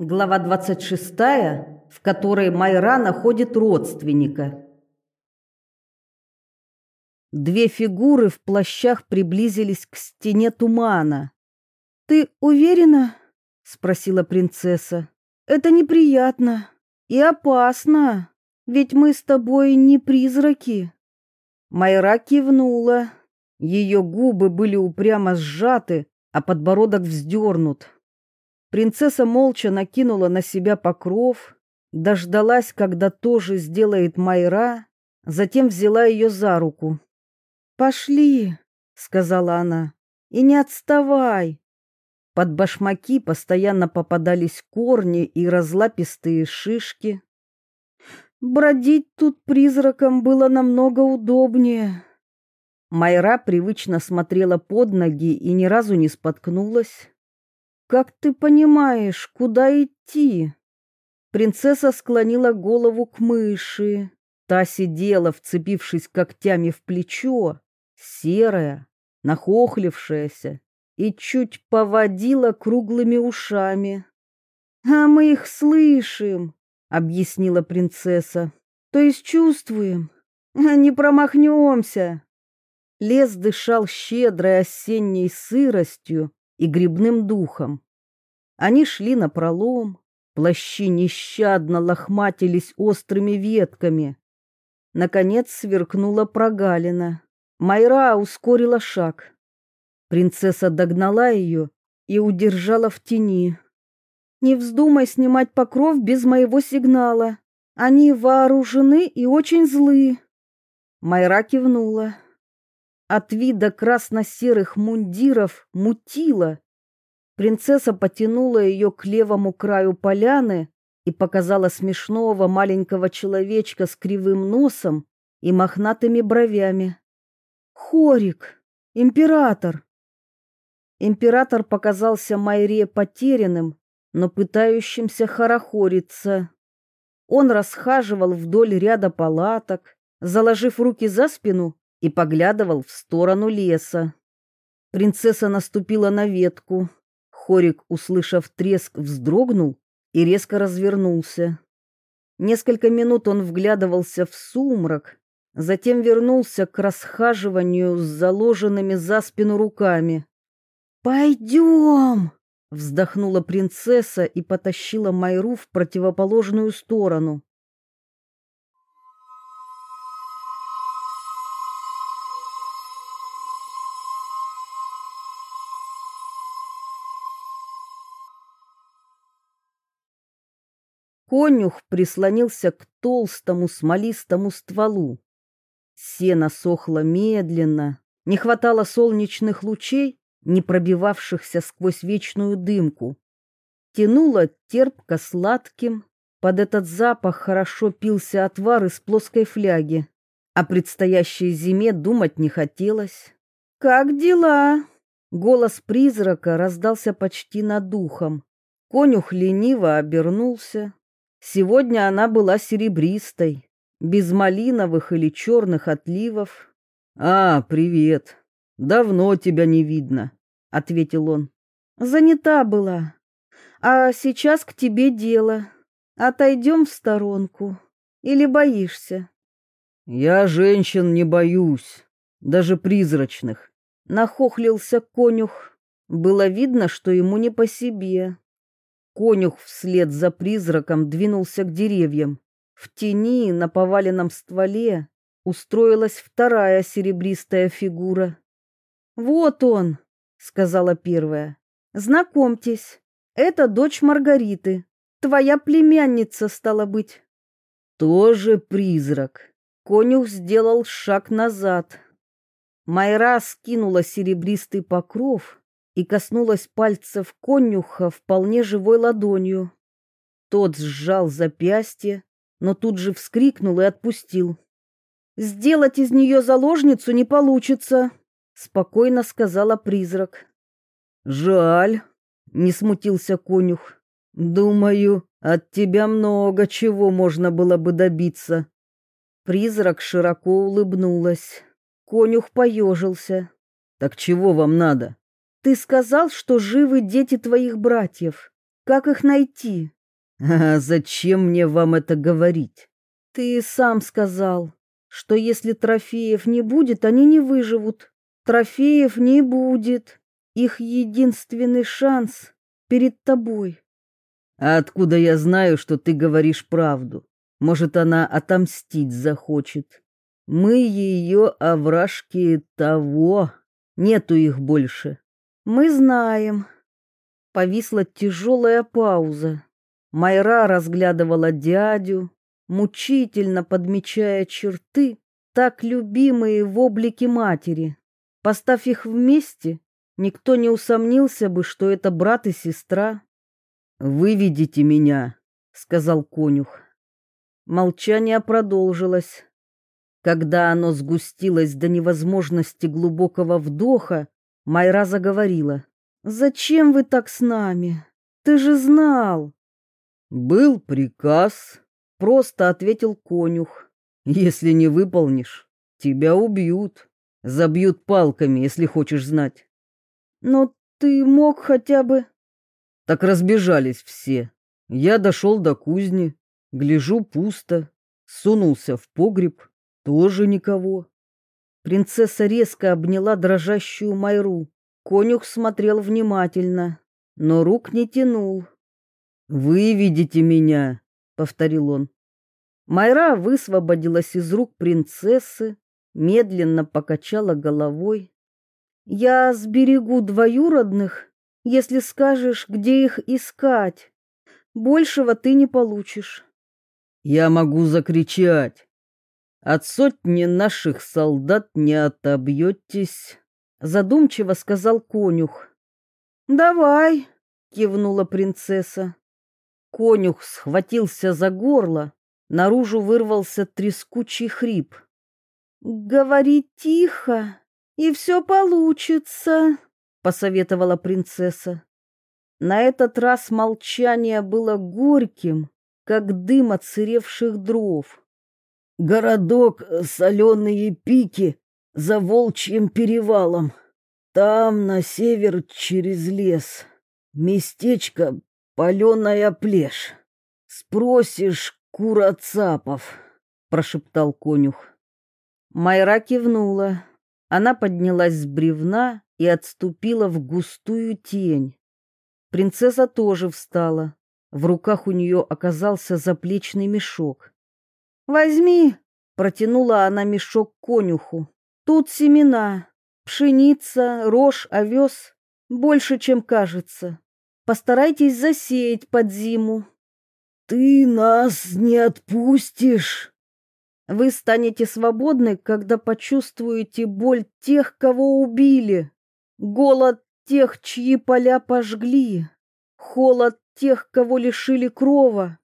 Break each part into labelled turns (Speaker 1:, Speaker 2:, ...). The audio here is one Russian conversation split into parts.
Speaker 1: Глава 26, в которой Майра находит родственника. Две фигуры в плащах приблизились к стене тумана. «Ты уверена?» — спросила принцесса. «Это неприятно и опасно, ведь мы с тобой не призраки». Майра кивнула. Ее губы были упрямо сжаты, а подбородок вздернут. Принцесса молча накинула на себя покров, дождалась, когда тоже сделает Майра, затем взяла ее за руку. «Пошли», — сказала она, — «и не отставай». Под башмаки постоянно попадались корни и разлапистые шишки. Бродить тут призраком было намного удобнее. Майра привычно смотрела под ноги и ни разу не споткнулась. Как ты понимаешь, куда идти? Принцесса склонила голову к мыши. Та сидела, вцепившись когтями в плечо, серая, нахохлившаяся, и чуть поводила круглыми ушами. «А мы их слышим», — объяснила принцесса. «То есть чувствуем. Не промахнемся». Лес дышал щедрой осенней сыростью, и грибным духом. Они шли на пролом, плащи нещадно лохматились острыми ветками. Наконец сверкнула прогалина. Майра ускорила шаг. Принцесса догнала ее и удержала в тени. «Не вздумай снимать покров без моего сигнала. Они вооружены и очень злы». Майра кивнула. От вида красно-серых мундиров мутило. Принцесса потянула ее к левому краю поляны и показала смешного маленького человечка с кривым носом и мохнатыми бровями. «Хорик! Император!» Император показался Майре потерянным, но пытающимся хорохориться. Он расхаживал вдоль ряда палаток, заложив руки за спину и поглядывал в сторону леса. Принцесса наступила на ветку. Хорик, услышав треск, вздрогнул и резко развернулся. Несколько минут он вглядывался в сумрак, затем вернулся к расхаживанию с заложенными за спину руками. «Пойдем!» — вздохнула принцесса и потащила Майру в противоположную сторону. Конюх прислонился к толстому смолистому стволу. Сено сохло медленно, не хватало солнечных лучей, не пробивавшихся сквозь вечную дымку. Тянуло терпко сладким, под этот запах хорошо пился отвар из плоской фляги. О предстоящей зиме думать не хотелось. «Как дела?» Голос призрака раздался почти над духом. Конюх лениво обернулся, Сегодня она была серебристой, без малиновых или черных отливов. «А, привет! Давно тебя не видно», — ответил он. «Занята была. А сейчас к тебе дело. Отойдем в сторонку. Или боишься?»
Speaker 2: «Я женщин не боюсь, даже призрачных», —
Speaker 1: нахохлился конюх. Было видно, что ему не по себе. Конюх вслед за призраком двинулся к деревьям. В тени на поваленном стволе устроилась вторая серебристая фигура. «Вот он», — сказала первая. «Знакомьтесь, это дочь Маргариты. Твоя племянница, стала быть».
Speaker 2: «Тоже призрак».
Speaker 1: Конюх сделал шаг назад. Майра скинула серебристый покров и коснулась пальцев конюха вполне живой ладонью. Тот сжал запястье, но тут же вскрикнул и отпустил. «Сделать из нее заложницу не получится», — спокойно сказала призрак.
Speaker 2: «Жаль», — не смутился конюх. «Думаю, от тебя много чего можно было бы добиться».
Speaker 1: Призрак широко улыбнулась. Конюх поежился.
Speaker 2: «Так чего вам надо?»
Speaker 1: Ты сказал, что живы дети твоих братьев. Как их найти?
Speaker 2: А зачем мне вам это говорить?
Speaker 1: Ты сам сказал, что если трофеев не будет, они не выживут. Трофеев не будет. Их единственный шанс перед тобой.
Speaker 2: А откуда я знаю, что ты говоришь правду? Может, она отомстить захочет. Мы ее овражки того. Нету их больше.
Speaker 1: Мы знаем. Повисла тяжелая пауза. Майра разглядывала дядю, мучительно подмечая черты, так любимые в облике матери. Поставь их вместе, никто не усомнился бы, что это брат и сестра.
Speaker 2: «Выведите меня», — сказал конюх.
Speaker 1: Молчание продолжилось. Когда оно сгустилось до невозможности глубокого вдоха, Майра заговорила. «Зачем вы так с нами? Ты же знал!»
Speaker 2: «Был приказ», — просто ответил конюх. «Если не выполнишь, тебя убьют. Забьют палками, если хочешь знать».
Speaker 1: «Но ты мог хотя бы...»
Speaker 2: Так разбежались все. Я дошел до кузни, гляжу пусто, сунулся в погреб, тоже никого.
Speaker 1: Принцесса резко обняла дрожащую Майру. Конюх смотрел внимательно, но рук не тянул.
Speaker 2: «Вы видите меня», — повторил он.
Speaker 1: Майра высвободилась из рук принцессы, медленно покачала головой. «Я сберегу двоюродных, если скажешь, где их искать. Большего ты не получишь».
Speaker 2: «Я могу закричать. От сотни наших солдат не отобьетесь», — задумчиво сказал конюх.
Speaker 1: «Давай», — кивнула принцесса. Конюх схватился за горло, наружу вырвался трескучий хрип. «Говори тихо, и все получится», — посоветовала принцесса. На этот раз молчание было горьким, как дым отсыревших дров.
Speaker 2: «Городок Соленые Пики за Волчьим перевалом. Там, на север, через лес. Местечко паленая плешь. Спросишь куроцапов, прошептал конюх.
Speaker 1: Майра кивнула. Она поднялась с бревна и отступила в густую тень. Принцесса тоже встала. В руках у нее оказался заплечный мешок. «Возьми!» — протянула она мешок конюху. «Тут семена, пшеница, рожь, овес. Больше, чем кажется. Постарайтесь засеять под зиму.
Speaker 2: Ты нас не отпустишь.
Speaker 1: Вы станете свободны, когда почувствуете боль тех, кого убили, голод тех, чьи поля пожгли, холод тех, кого лишили крова.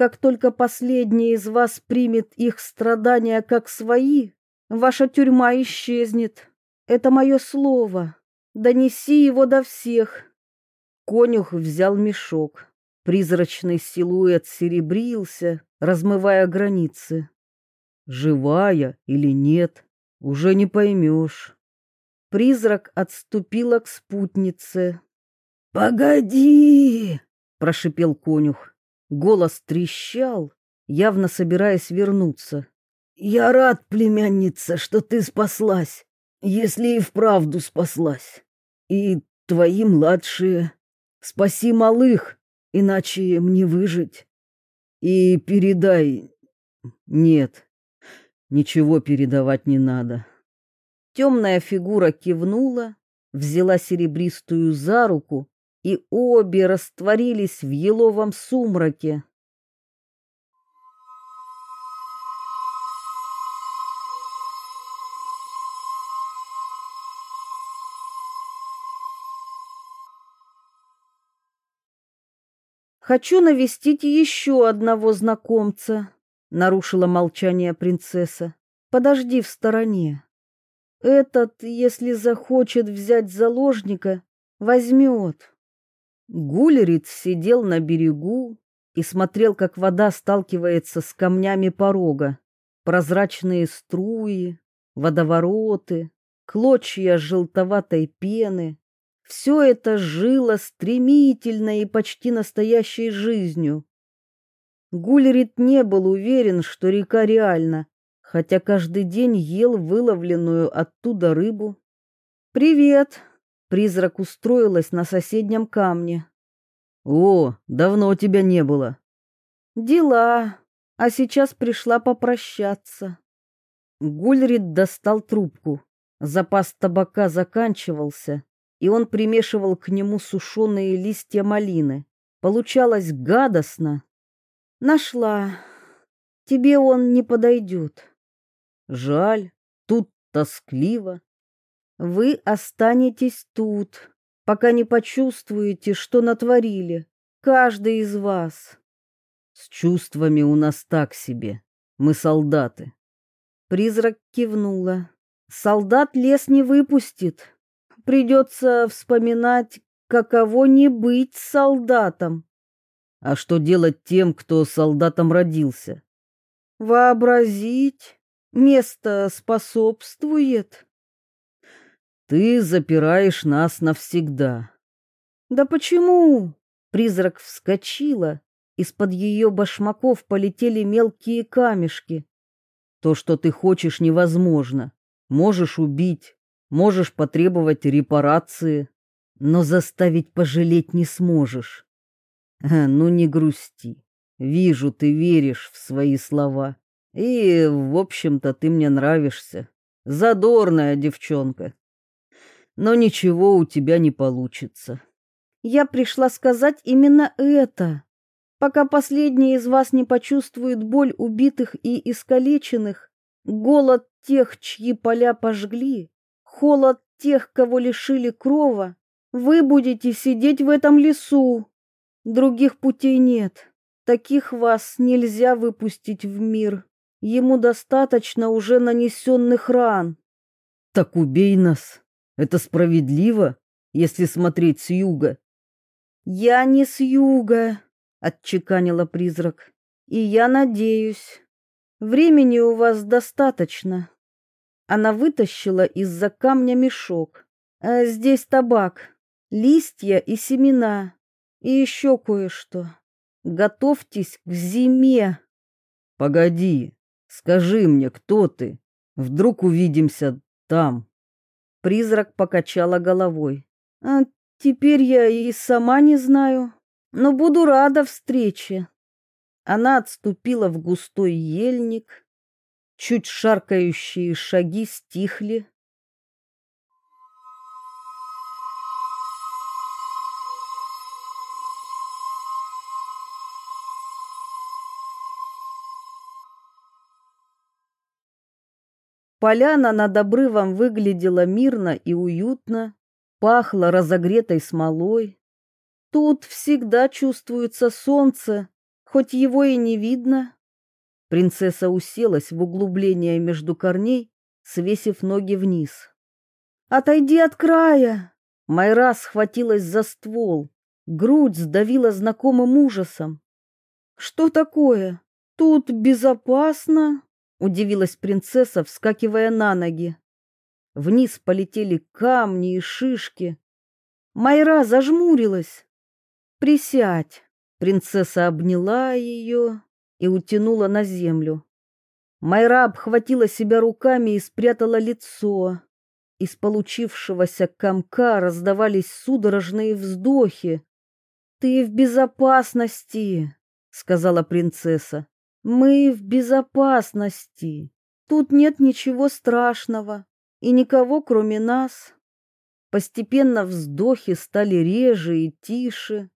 Speaker 1: Как только последний из вас примет их страдания как свои, ваша тюрьма исчезнет. Это мое слово. Донеси его до всех. Конюх взял мешок. Призрачный силуэт серебрился, размывая границы.
Speaker 2: Живая или нет, уже не поймешь.
Speaker 1: Призрак отступила к спутнице.
Speaker 2: «Погоди!» — прошипел конюх.
Speaker 1: Голос трещал, явно собираясь вернуться.
Speaker 2: «Я рад, племянница, что ты спаслась, если и вправду спаслась. И твои младшие...» Спаси малых, иначе мне выжить. И передай... Нет, ничего передавать не надо.
Speaker 1: Темная фигура кивнула, взяла серебристую за руку, и обе растворились в еловом сумраке. Хочу навестить еще одного знакомца, нарушила молчание принцесса. Подожди в стороне. Этот, если захочет взять заложника, возьмет. Гулериц сидел на берегу и смотрел, как вода сталкивается с камнями порога. Прозрачные струи, водовороты, клочья желтоватой пены. Все это жило стремительной и почти настоящей жизнью. Гульрит не был уверен, что река реальна, хотя каждый день ел выловленную оттуда рыбу. «Привет!» — призрак устроилась на соседнем камне.
Speaker 2: «О, давно тебя не было!»
Speaker 1: «Дела, а сейчас пришла попрощаться». Гульрит достал трубку. Запас табака заканчивался, и он примешивал к нему сушеные листья малины. Получалось гадостно. Нашла. Тебе он не подойдет.
Speaker 2: Жаль, тут тоскливо.
Speaker 1: Вы останетесь тут, пока не почувствуете, что натворили. Каждый из вас.
Speaker 2: С чувствами у нас так себе. Мы солдаты.
Speaker 1: Призрак кивнула. Солдат лес не выпустит. Придется вспоминать, каково не быть солдатом.
Speaker 2: А что делать тем, кто солдатом родился?
Speaker 1: Вообразить. Место способствует.
Speaker 2: Ты запираешь нас навсегда.
Speaker 1: Да почему? Призрак вскочила. Из-под ее башмаков полетели мелкие камешки.
Speaker 2: То, что ты хочешь, невозможно. Можешь убить, можешь потребовать репарации, но заставить пожалеть не сможешь. А, ну не грусти. Вижу, ты веришь в свои слова. И, в общем-то, ты мне нравишься. Задорная девчонка. Но ничего у тебя не получится.
Speaker 1: Я пришла сказать именно это. Пока последний из вас не почувствует боль убитых и искалеченных, голод тех, чьи поля пожгли, холод тех, кого лишили крова, вы будете сидеть в этом лесу. Других путей нет. Таких вас нельзя выпустить в мир. Ему достаточно уже нанесенных ран.
Speaker 2: Так убей нас. Это справедливо, если смотреть с юга.
Speaker 1: Я не с юга, отчеканила призрак. И я надеюсь, времени у вас достаточно. Она вытащила из-за камня мешок. А здесь табак, листья и семена, и еще кое-что. Готовьтесь к зиме.
Speaker 2: Погоди, скажи мне, кто ты? Вдруг увидимся там.
Speaker 1: Призрак покачала головой. А теперь я и сама не знаю но буду рада встрече. Она отступила в густой ельник, чуть шаркающие шаги стихли. Поляна над обрывом выглядела мирно и уютно, пахло разогретой смолой. Тут всегда чувствуется солнце, хоть его и не видно. Принцесса уселась в углубление между корней, свесив ноги вниз. Отойди от края. Майра схватилась за ствол. Грудь сдавила знакомым ужасом. Что такое? Тут безопасно? Удивилась принцесса, вскакивая на ноги. Вниз полетели камни и шишки. Майра зажмурилась. «Присядь!» Принцесса обняла ее и утянула на землю. Майра обхватила себя руками и спрятала лицо. Из получившегося комка раздавались судорожные вздохи. «Ты в безопасности!» — сказала принцесса. «Мы в безопасности. Тут нет ничего страшного и никого, кроме нас». Постепенно вздохи стали реже и тише.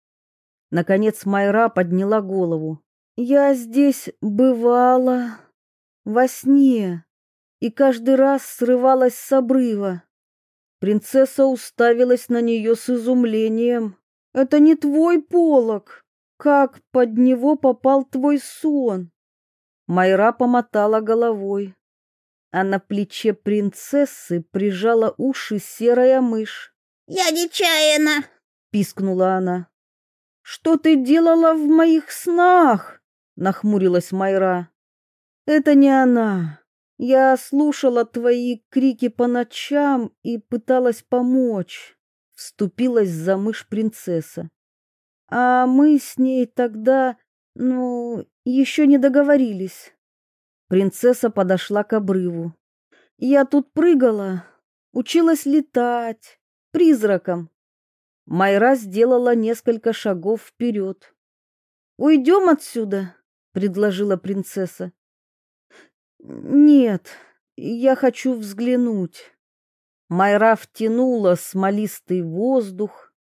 Speaker 1: Наконец Майра подняла голову. Я здесь бывала во сне и каждый раз срывалась с обрыва. Принцесса уставилась на нее с изумлением. Это не твой полог. Как под него попал твой сон? Майра помотала головой. А на плече принцессы прижала уши серая мышь.
Speaker 3: «Я нечаянно!»
Speaker 1: — пискнула она. Что ты делала в моих снах? нахмурилась Майра. Это не она. Я слушала твои крики по ночам и пыталась помочь. вступилась за мышь принцесса. А мы с ней тогда, ну, еще не договорились. Принцесса подошла к обрыву. Я тут прыгала, училась летать, призраком. Майра сделала несколько шагов вперед. «Уйдем отсюда», — предложила принцесса. «Нет, я хочу взглянуть». Майра втянула смолистый воздух.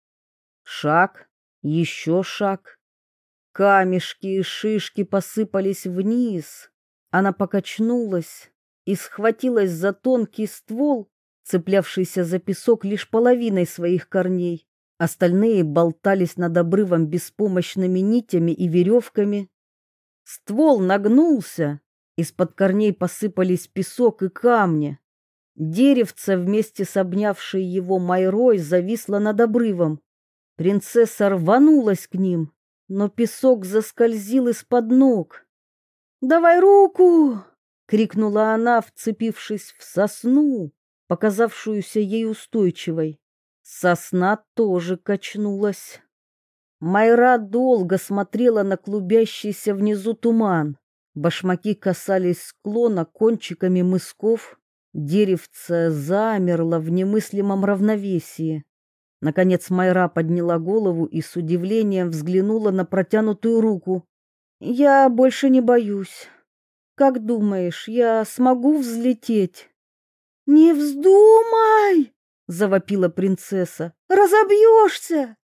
Speaker 1: Шаг, еще шаг. Камешки и шишки посыпались вниз. Она покачнулась и схватилась за тонкий ствол, цеплявшийся за песок лишь половиной своих корней. Остальные болтались над обрывом беспомощными нитями и веревками. Ствол нагнулся, из-под корней посыпались песок и камни. Деревце вместе с обнявшей его Майрой зависло над обрывом. Принцесса рванулась к ним, но песок заскользил из-под ног. «Давай руку!» — крикнула она, вцепившись в сосну, показавшуюся ей устойчивой. Сосна тоже качнулась. Майра долго смотрела на клубящийся внизу туман. Башмаки касались склона кончиками мысков. Деревце замерло в немыслимом равновесии. Наконец Майра подняла голову и с удивлением взглянула на протянутую руку. «Я больше не боюсь. Как думаешь, я смогу взлететь?» «Не вздумай!» — завопила принцесса. «Разобьешься!»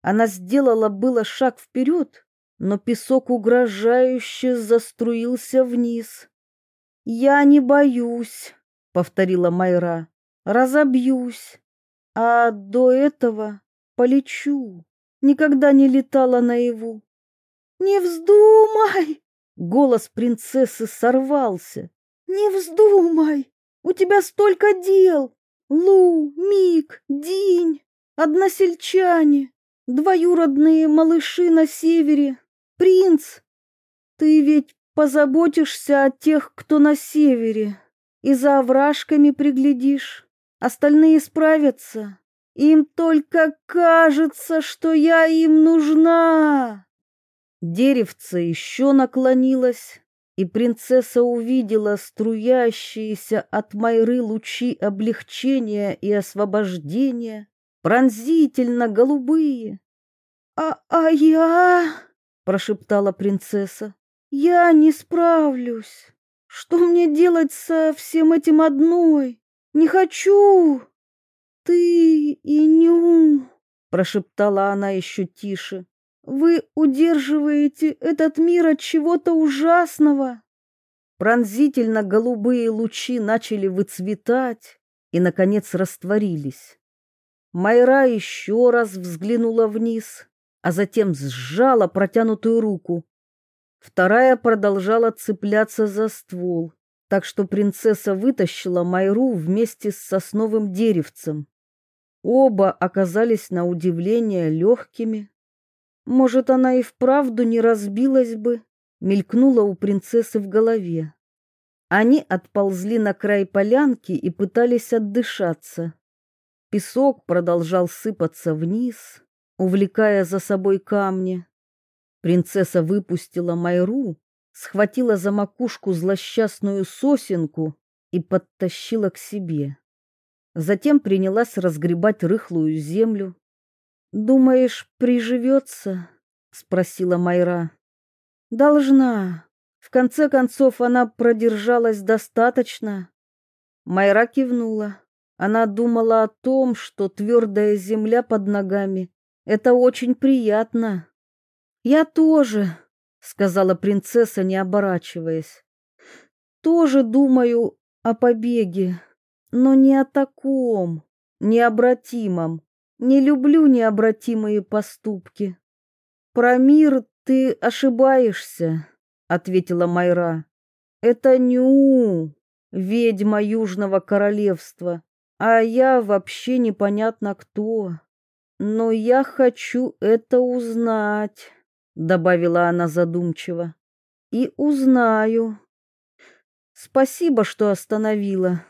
Speaker 1: Она сделала было шаг вперед, но песок угрожающе заструился вниз. «Я не боюсь», — повторила Майра. «Разобьюсь, а до этого полечу. Никогда не летала наяву». «Не вздумай!» — голос принцессы сорвался. «Не вздумай! У тебя столько дел! Лу, Мик, Динь, односельчане, двоюродные малыши на севере, принц. Ты ведь позаботишься о тех, кто на севере, и за овражками приглядишь. Остальные справятся. Им только кажется, что я им нужна. Деревце еще наклонилось, и принцесса увидела струящиеся от Майры лучи облегчения и освобождения, пронзительно голубые. «А, а я...» — прошептала принцесса. «Я не справлюсь. Что мне делать со всем этим одной? Не хочу!» «Ты и Ню...» — прошептала она еще тише. Вы удерживаете этот мир от чего-то ужасного. Пронзительно голубые лучи начали выцветать и наконец растворились. Майра еще раз взглянула вниз, а затем сжала протянутую руку. Вторая продолжала цепляться за ствол, так что принцесса вытащила Майру вместе с сосновым деревцем. Оба оказались на удивление легкими. Может, она и вправду не разбилась бы, мелькнула у принцессы в голове. Они отползли на край полянки и пытались отдышаться. Песок продолжал сыпаться вниз, увлекая за собой камни. Принцесса выпустила Майру, схватила за макушку злосчастную сосенку и подтащила к себе. Затем принялась разгребать рыхлую землю, «Думаешь, приживется?» — спросила Майра. «Должна. В конце концов, она продержалась достаточно». Майра кивнула. Она думала о том, что твердая земля под ногами — это очень приятно. «Я тоже», — сказала принцесса, не оборачиваясь. «Тоже думаю о побеге, но не о таком, необратимом. Не люблю необратимые поступки. Про мир ты ошибаешься, ответила Майра. Это Ню, ведьма Южного королевства, а я вообще непонятно кто. Но я хочу это узнать, добавила она задумчиво. И узнаю. Спасибо, что остановила.